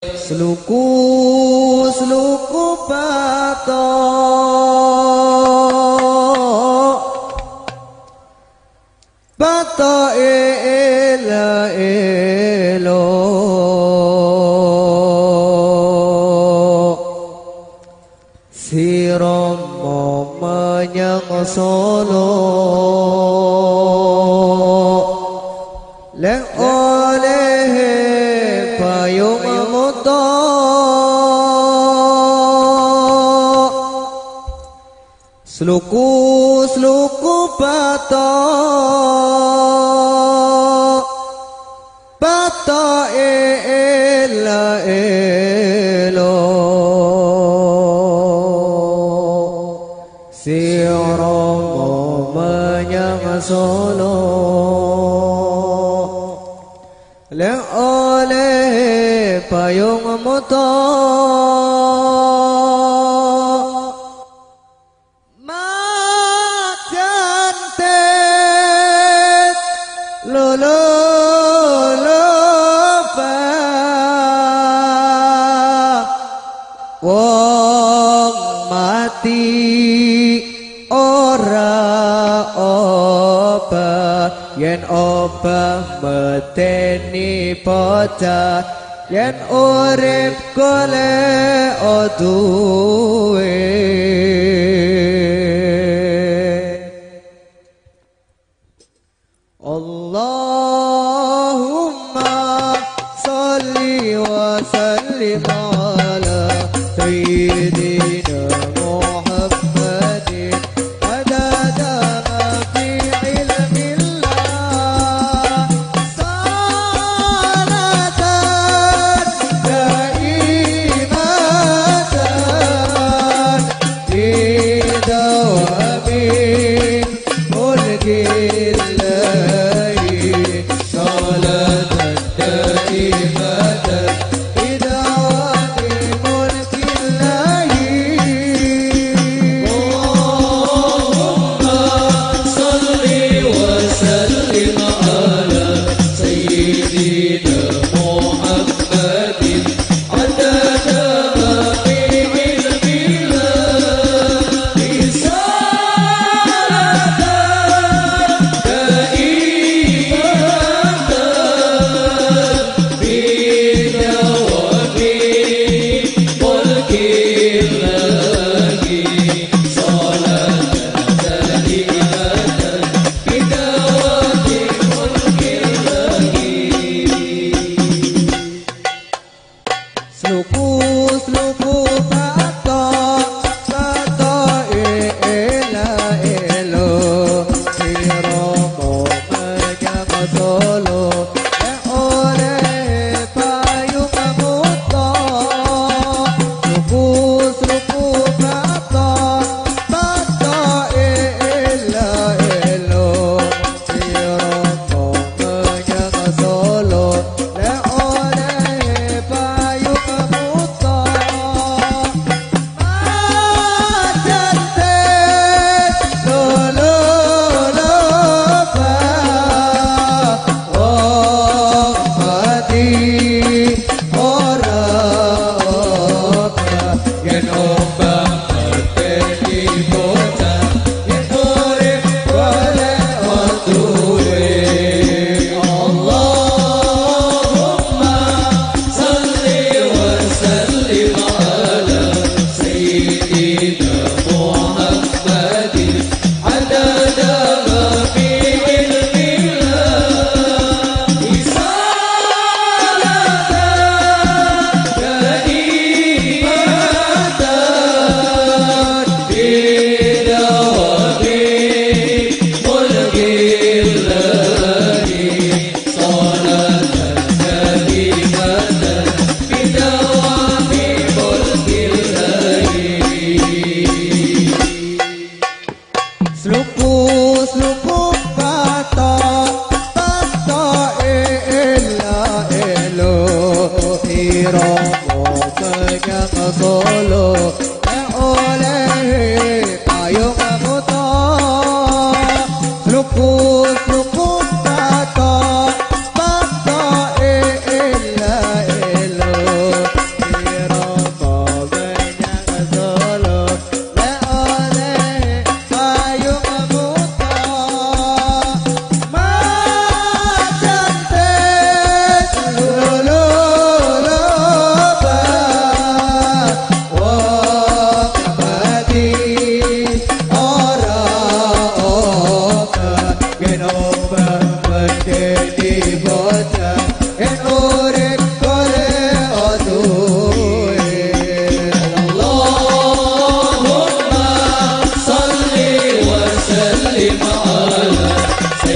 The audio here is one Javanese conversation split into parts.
Sluku sluku pato. Pato ela elo Sluku sluku pato. Pato ela elo Siromo menyang solo Le oleh payung muto Lolo lupa Wong mati ora obah. Yen obah meteni bocah. Yen urip golek duwe وسلم على سيدنا محمد عدد ما في علم الله صلاة دائمة في دوام ملك الله.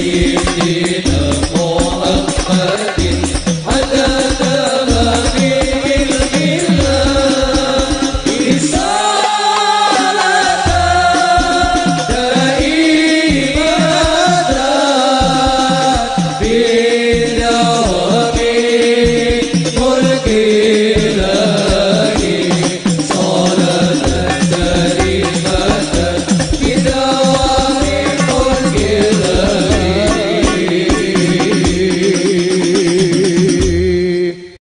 you.